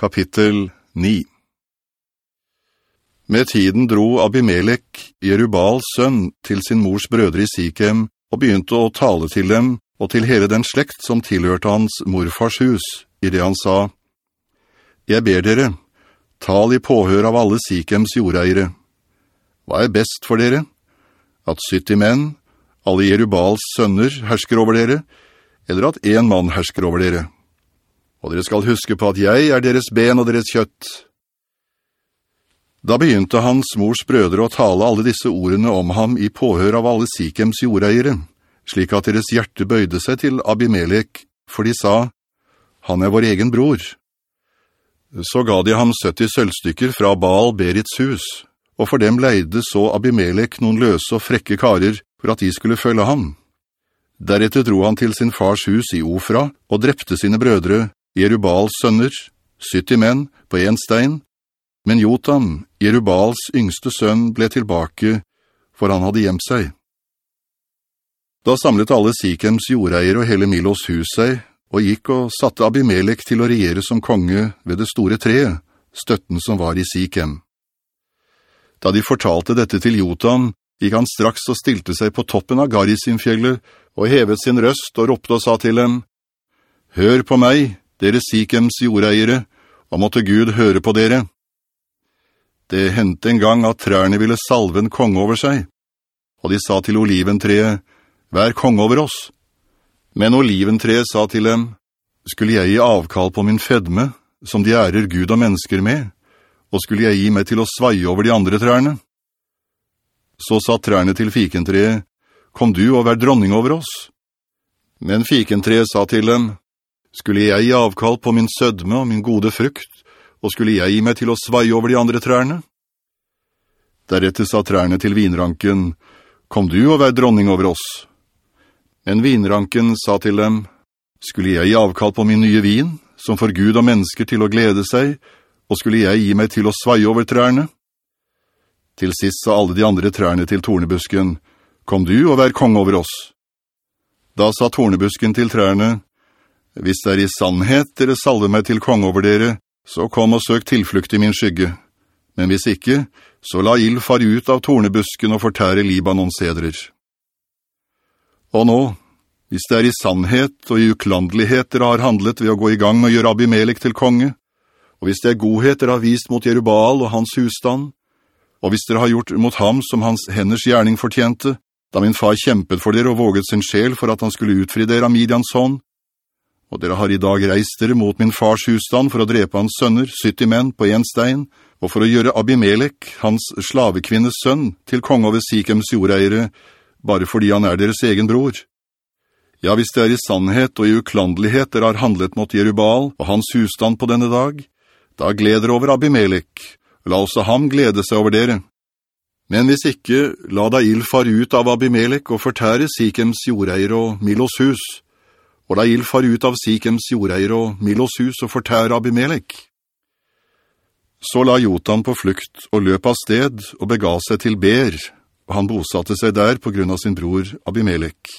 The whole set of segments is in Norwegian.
Kapittel 9 Med tiden dro Abimelech, Jerubals sønn, til sin mors brødre i Sikhem, og begynte å tale til dem, og til hele den slekt som tilhørte hans morfars hus, i det han sa, «Jeg ber dere, tal i påhør av alle Sikhems jordeiere. Hva er best for dere? At 70 menn, alle Jerubals sønner, hersker over dere, eller at en mann hersker over dere?» Og dere skal huske på at jeg er deres ben og deres kjøtt. Da begynte hans mors brødre å tale alle disse ordene om ham i påhør av alle Sikems jordeiere, slik at deres hjerte bøyde seg til Abimelech, for de sa, «Han er vår egen bror». Så ga de ham 70 sølvstykker fra Baal Berits hus, og for dem leide så Abimelech noen løse og frekke karer for at de skulle følge ham. Deretter dro han til sin fars hus i Ofra og drepte sine brødre, Jerubals sønner, 70 menn på en stein, men Jotam, Jerubals yngste sønn, ble tilbake, for han hadde gjemt seg. Da samlet alle Sikems jordeier og hele Milos hus seg, og gikk og satte Abimelech til å regjere som konge ved det store treet, støtten som var i Sikem. Da de fortalte dette til Jotam, gikk han straks og stilte seg på toppen av Garisimfjellet, og hevet sin røst og ropte og sa til dem, «Hør på meg, dere Sikems jordeiere, og måtte Gud høre på dere. Det hendte en gang at trærne ville salve en kong over seg, og de sa til oliventreet, «Vær kong over oss!» Men oliventreet sa til dem, «Skulle jeg gi avkall på min fedme, som de ærer Gud og mennesker med, og skulle jeg gi meg til å sveie over de andre trærne?» Så sa trærne til fikentreet, «Kom du og vær dronning over oss!» Men fikentreet sa til dem, skulle jeg gi avkall på min sødme og min gode frukt, og skulle jeg gi meg til å sveie over de andre trærne? Deretter sa trærne til vinranken, «Kom du og vær dronning over oss?» Men vinranken sa til dem, «Skulle jeg gi avkall på min nye vin, som får Gud og mennesker til å glede seg, og skulle jeg gi meg til å sveie over trærne?» Til sist sa alle de andre trærne til tornebusken, «Kom du og vær kong over oss?» Da sa tornebusken til trærne, hvis det er i sannhet dere salver meg til kong over dere, så kom og søk tilflukt i min skygge. Men hvis ikke, så la ild far ut av tornebusken og fortære Libanons sedrer. Og nå, hvis det er i sannhet og i uklandelighet dere har handlet ved å gå i gang med å gjøre Abimelek til konge, og hvis det er godhet dere har vist mot Jerubal og hans husstand, og hvis dere har gjort mot ham som hans henders gjerning fortjente, da min far kjempet for dere og våget sin sjel for at han skulle utfri dere av Midians hånd, og dere har i dag reist dere mot min fars husstand for å drepe hans sønner, 70 menn på en stein, og for å gjøre Abimelech, hans slavekvinnes sønn, til kong over Sikems jordeiere, bare fordi han er deres egen bror. Ja, hvis det er i sannhet og i uklandelighet dere har handlet mot Jerubal og hans husstand på denne dag, da gleder over Abimelech, la også ham glede seg over dere. Men hvis ikke, la da ild far ut av Abimelech og fortære Sikems jordeier og Milos hus, og la ild far ut av Sikems jordeier og Milos hus og fortære Abimelech. Så la Jotan på flukt og løp av sted og bega seg til Ber, og han bosatte seg der på grunn av sin bror Abimelech.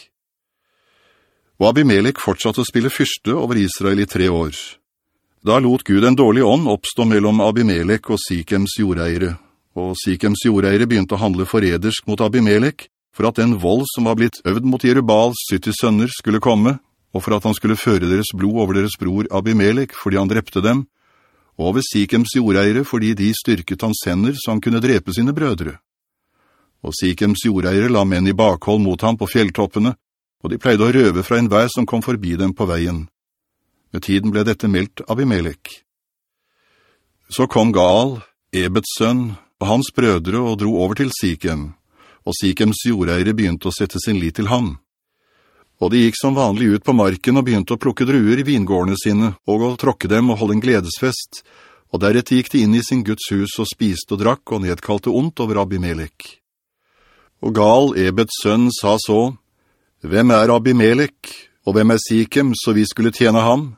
Og Abimelech fortsatte å spille fyrste over Israel i tre år. Da lot Gud en dårlig ånd oppstå mellom Abimelech og Sikems jordeiere, og Sikems jordeiere begynte å handle foredersk mot Abimelech, for at den vold som var blitt øvd mot Jerubals 70 sønner skulle komme, og for at han skulle føre deres blod over deres bror Abimelech fordi han drepte dem, og over Sikems jordeiere fordi de styrket hans hender så han kunne drepe sine brødre. Og Sikems jordeiere la menn i bakhold mot ham på fjelltoppene, og de pleide å røve fra en vei som kom forbi dem på veien. Med tiden ble dette meldt Abimelech. Så kom Gaal, Ebets sønn, og hans brødre og dro over til Sikem, og Sikems jordeiere begynte å sette sin lit til ham. Og de gikk som vanlig ut på marken og begynte å plukke druer i vingårdene sine, og å tråkke dem og holde en gledesfest, og deretter gikk de inn i sin Guds hus og spiste og drakk og nedkalte ondt over Abimelech. Og Gal, Ebets sønn, sa så, «Hvem er Abimelech, og hvem er Sikem, så vi skulle tjene ham?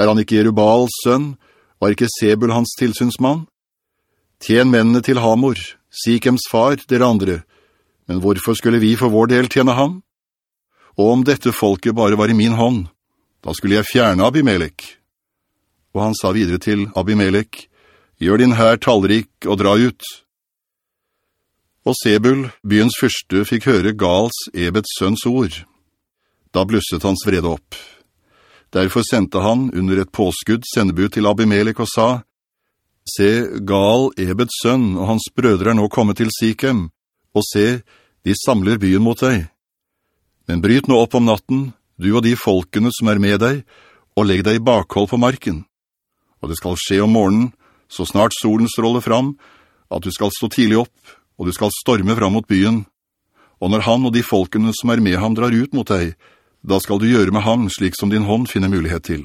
Er han ikke Jerubals sønn, var ikke Sebul hans tilsynsmann? Tjen mennene til Hamor, Sikems far, dere andre, men hvorfor skulle vi for vår del tjene ham?» Og om dette folket bare var i min hånd, da skulle jeg fjerne Abimelech. og han sa videre til Abimelech, «Gjør din her tallrik og dra ut.» Og Sebul, byens fyrste, fikk høre Gals, Ebets sønns ord. Da blusset hans vrede opp. Derfor sendte han under et påskudd sendebud til Abimelech og sa, «Se, Gal, Ebeds sønn, og hans brødre er nå kommet til Sikhem, og se, de samler byen mot deg. Men bryt nå opp om natten, du og de folkene som er med deg, og legg deg i bakhold på marken. Og det skal skje om morgenen, så snart solen stråler fram, at du skal stå tidlig opp, og du skal storme fram mot byen. Og når han og de folkene som er med ham drar ut mot deg, da skal du gjøre med ham slik som din hånd finner mulighet til.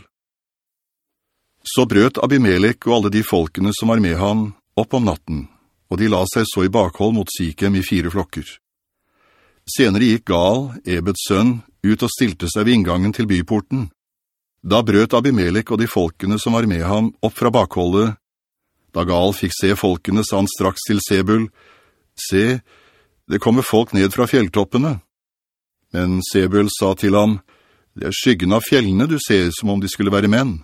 Så brøt Abimelech og alle de folkene som var med ham opp om natten, og de la seg så i bakhold mot Sikhem i fire flokker. Senere gikk Gal, Ebeds sønn, ut og stilte seg ved inngangen til byporten. Da brøt Abimelech og de folkene som var med ham opp fra bakholdet. Da Gal fikk se folkene, sa han straks til Sebul, Se, det kommer folk ned fra fjelltoppene. Men Sebul sa til ham, det er skyggen av fjellene du ser som om de skulle være menn.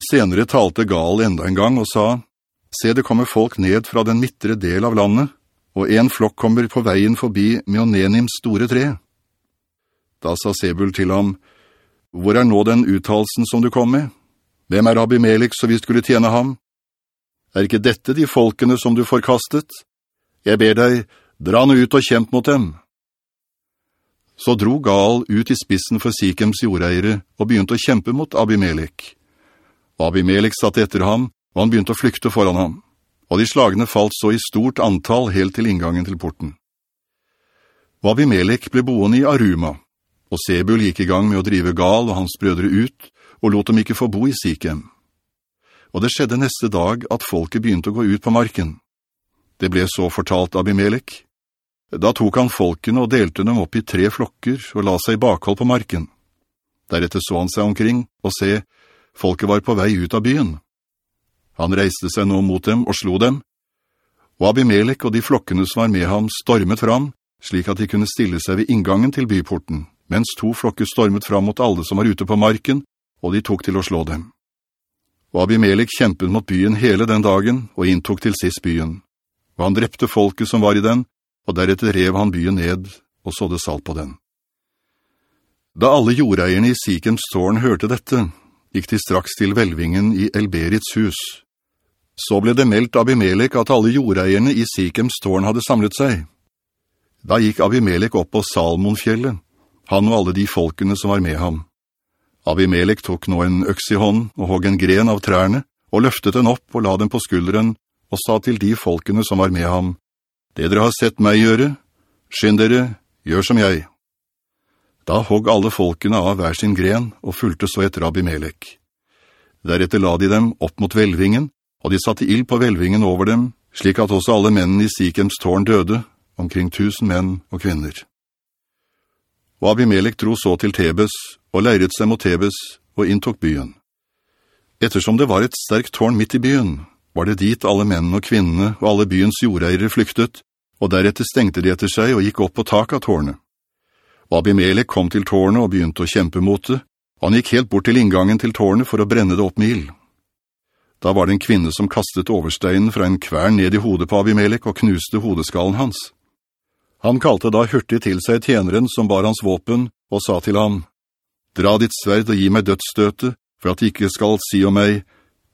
Senere talte Gal enda en gang og sa, Se, det kommer folk ned fra den midtre del av landet, og en flokk kommer på veien forbi Meonenims store tre. Da sa Sebul til ham, Hvor er nå den uttalsen som du kom med? Hvem er Abimelech så vi skulle tjene ham? Er ikke dette de folkene som du forkastet? Jeg ber deg, dra nå ut og kjemp mot dem. Så dro Gal ut i spissen for Sikems jordeiere og begynte å kjempe mot Abimelech. Abimelech satt etter ham, og han begynte å flykte foran ham. Og de slagene falt så i stort antall helt til inngangen til porten. Og Abimelech ble boende i Aruma, og Sebul gikk i gang med å drive Gal og hans brødre ut, og lot dem ikke få bo i Sikhem. Og det skjedde neste dag at folket begynte å gå ut på marken. Det ble så fortalt Abimelech. Da tok han folkene og delte dem opp i tre flokker og la seg i bakhold på marken. Deretter så han seg omkring og se, folket var på vei ut av byen. Han reiste seg nå mot dem og slo dem, og Abimelech og de flokkene som var med ham stormet fram, slik at de kunne stille seg ved inngangen til byporten, mens to flokker stormet fram mot alle som var ute på marken, og de tok til å slå dem. Og Abimelech kjempet mot byen hele den dagen og inntok til sist byen og han drepte folket som var i den, og deretter rev han byen ned og sådde salt på den. Da alle jordeierne i Sikems tårn hørte dette, gikk de straks til velvingen i Elberits hus. Så ble det meldt Abimelech at alle jordeierne i Sikems tårn hadde samlet seg. Da gikk Abimelech opp på Salmonfjellet, han og alle de folkene som var med ham. Abimelech tok nå en øks i hånd og hogg en gren av trærne, og løftet den opp og la den på skulderen, og sa til de folkene som var med ham, «Det dere har sett meg gjøre, skynd dere, gjør som jeg.» Da hogg alle folkene av hver sin gren og fulgte så etter Abimelech. Deretter la de dem opp mot velvingen, og de satte ild på velvingen over dem, slik at også alle mennene i Sikhems tårn døde, omkring tusen menn og kvinner. Og Abimelech dro så til Tebes, og leiret seg mot Tebes, og inntok byen. Ettersom det var et sterkt tårn midt i byen, var det dit alle mennene og kvinnene og alle byens jordeiere flyktet, og deretter stengte de etter seg og gikk opp på tak av tårnet. Og Abimelech kom til tårnet og begynte å kjempe mot det, og han gikk helt bort til inngangen til tårnet for å brenne det opp med ild. Da var det en kvinne som kastet oversteinen fra en kvern ned i hodet på Abimelech og knuste hodeskallen hans. Han kalte da hurtig til seg tjeneren som bar hans våpen, og sa til ham, «Dra ditt sverd og gi meg dødsstøte, for at de ikke skal si om meg,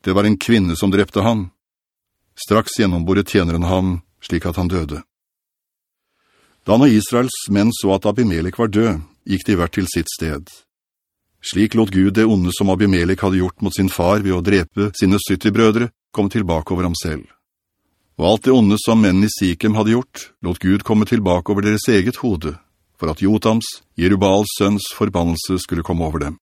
det var en kvinne som drepte han. Straks gjennomboret tjeneren ham, slik at han døde. Da når Israels menn så at Abimelech var død, gikk de hvert til sitt sted. Slik låt Gud det onde som Abimelech hadde gjort mot sin far ved å drepe sine syttibrødre, komme tilbake over ham selv. Og alt det onde som menn i Sikhem hadde gjort, låt Gud komme tilbake over deres eget hode, for at Jotams, Jerubals sønns forbannelse skulle komme over dem.